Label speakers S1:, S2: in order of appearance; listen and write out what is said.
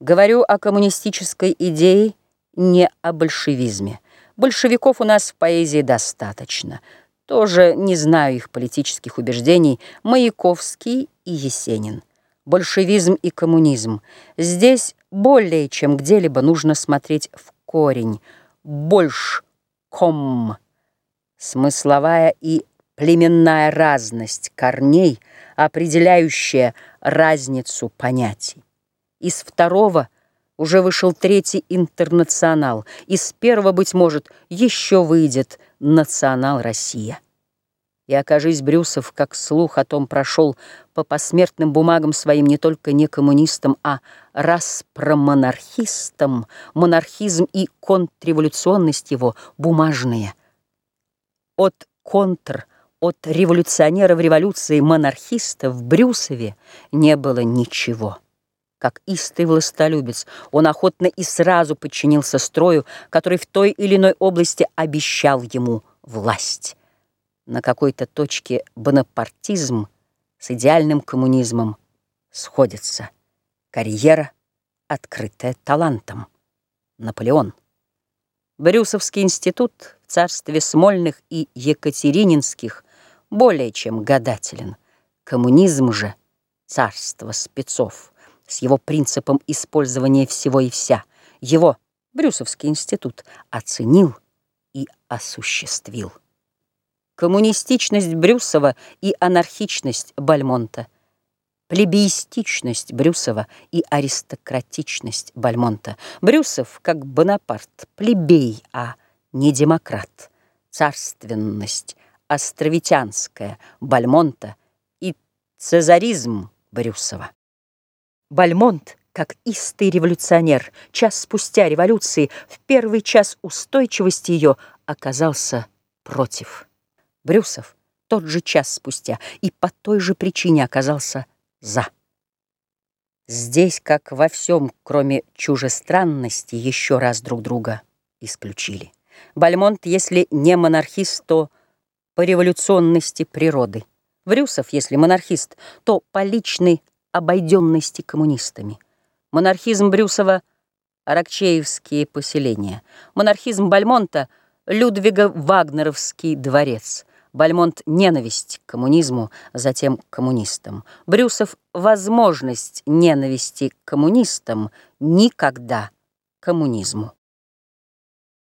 S1: Говорю о коммунистической идее, не о большевизме. Большевиков у нас в поэзии достаточно. Тоже не знаю их политических убеждений. Маяковский и Есенин. Большевизм и коммунизм. Здесь более чем где-либо нужно смотреть в корень. Больш ком. Смысловая и племенная разность корней, определяющая разницу понятий. Из второго уже вышел третий интернационал. Из первого, быть может, еще выйдет национал Россия. И окажись Брюсов, как слух о том прошел по посмертным бумагам своим не только не коммунистам, а распромонархистам, монархизм и контрреволюционность его бумажные. От контр, от революционера в революции монархиста в Брюсове не было ничего. Как истый властолюбец, он охотно и сразу подчинился строю, который в той или иной области обещал ему власть. На какой-то точке бонапартизм с идеальным коммунизмом сходится. Карьера, открытая талантом. Наполеон. Брюсовский институт в царстве Смольных и Екатерининских более чем гадателен. Коммунизм же — царство спецов — с его принципом использования всего и вся, его, Брюсовский институт, оценил и осуществил. Коммунистичность Брюсова и анархичность Бальмонта, плебеистичность Брюсова и аристократичность Бальмонта. Брюсов, как Бонапарт, плебей, а не демократ. Царственность островитянская Бальмонта и цезаризм Брюсова. Бальмонт, как истый революционер, час спустя революции, в первый час устойчивости ее оказался против. Брюсов тот же час спустя и по той же причине оказался за. Здесь, как во всем, кроме чужестранности, еще раз друг друга исключили. Бальмонт, если не монархист, то по революционности природы. Брюсов, если монархист, то по личной обойденности коммунистами. Монархизм Брюсова – Аракчеевские поселения. Монархизм Бальмонта – Людвига Вагнеровский дворец. Бальмонт – ненависть к коммунизму, затем к коммунистам. Брюсов – возможность ненависти к коммунистам, никогда коммунизму.